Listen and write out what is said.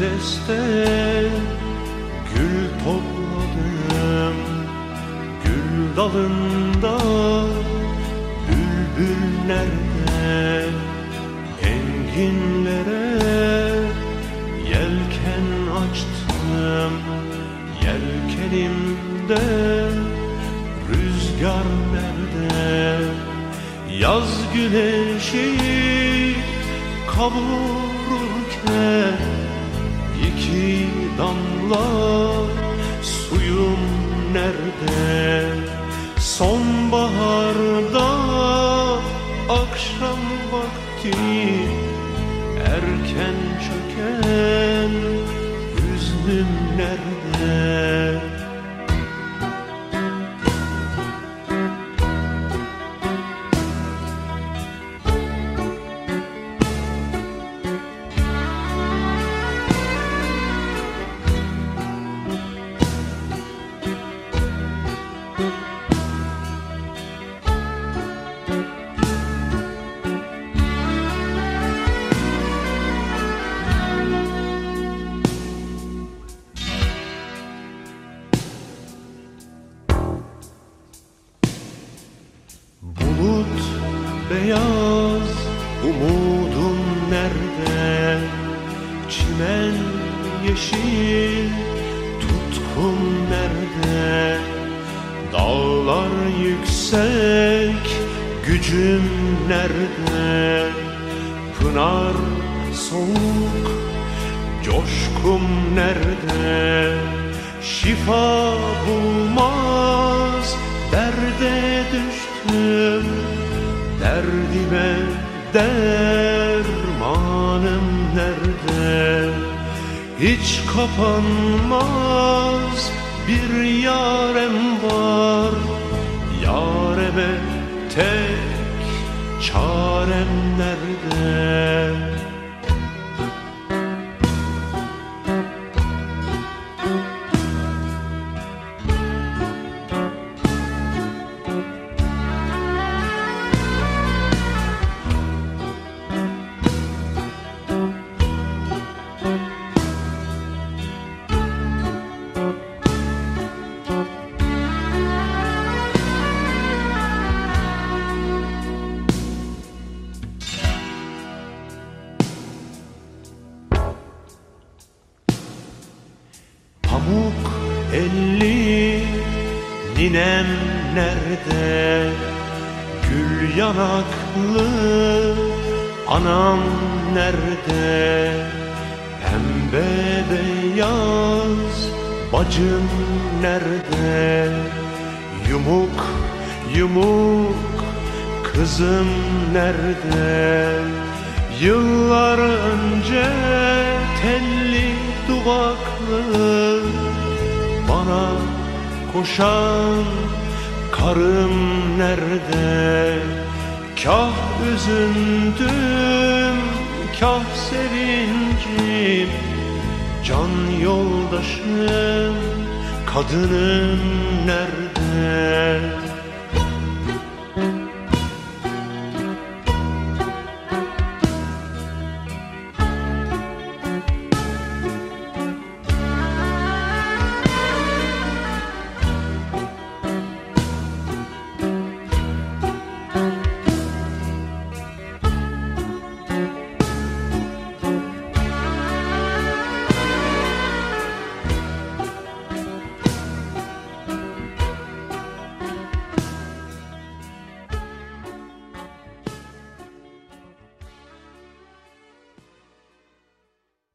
deste Gül topladım. Gül dalında Bülbül nerede Enginlere Yelken açtım. Yelkenimde Rüzgar nerede? Yaz güneşi kavururken iki damla suyum nerede? Sonbaharda akşam vakti erken çöken hüznüm nerede? Beyaz umudum nerede? Çimen yeşil tutkum nerede? Dağlar yüksek gücüm nerede? Pınar soğuk coşkum nerede? Şifa bulmaz derde düştüm Derdime dermanım nerede? Hiç kapanmaz bir yarem var. Yareme tek çarem nerede ninem nerede? Gül yanaklı anam nerede? Pembe beyaz bacım nerede? Yumuk yumuk kızım nerede? Yıllar koşan karım nerede? Kah üzüntüm, kah sevincim Can yoldaşım, kadının nerede?